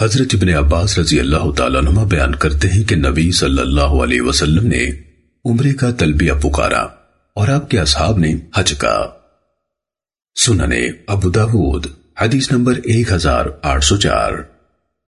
حضرت ابن عباس رضی اللہ تعالیٰ نما بیان کرتے ہیں کہ نبی صلی اللہ علیہ وسلم نے عمرے کا تلبیہ پکارا اور آپ کے اصحاب نے حج کا۔ سننے ابو داود، حدیث نمبر ایک ہزار آٹھ سو چار۔